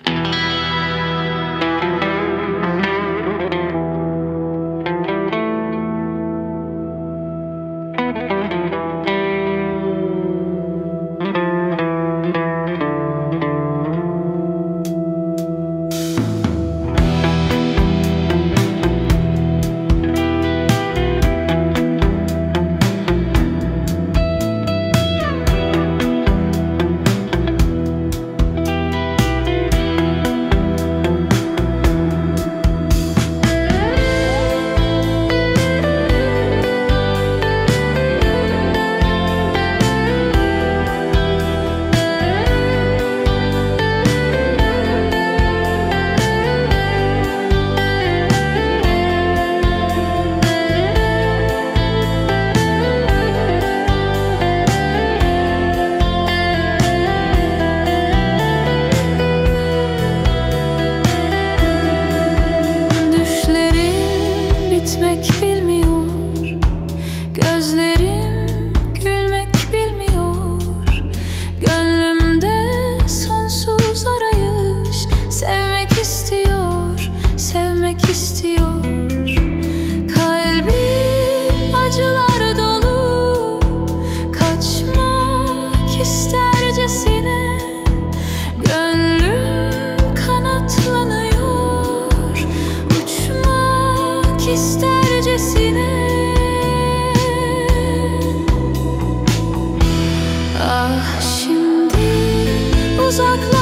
you. istercesine. Ah şimdi uzaklar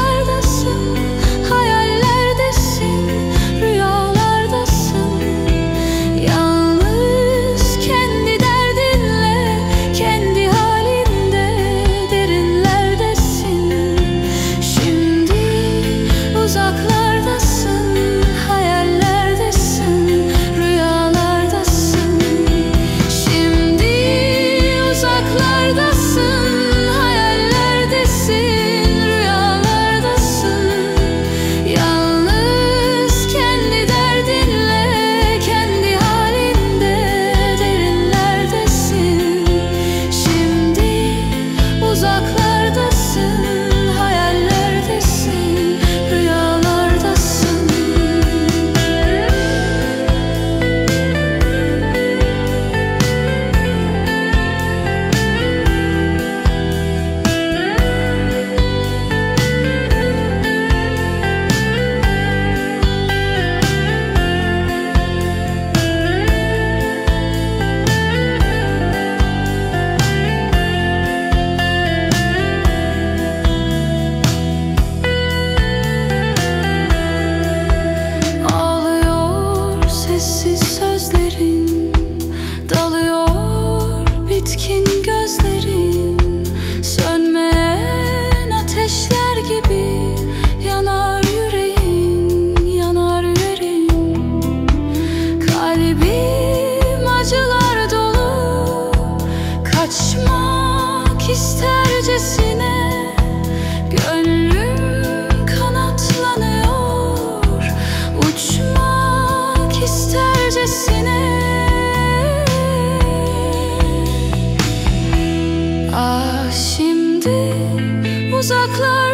Music close.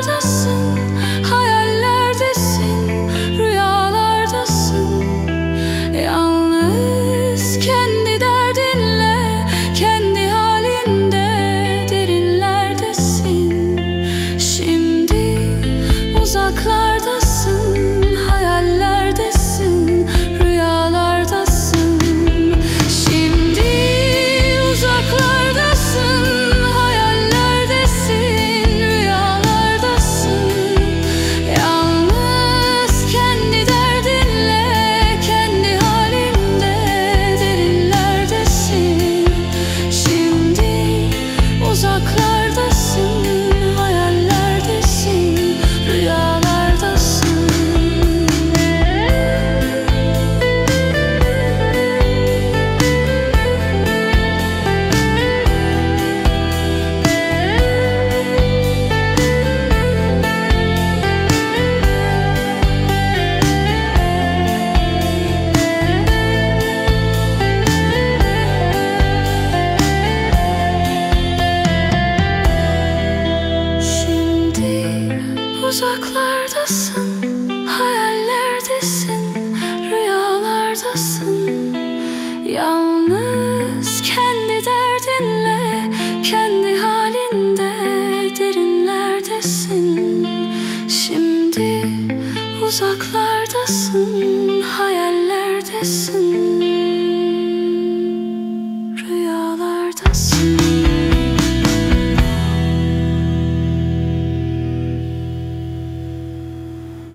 close.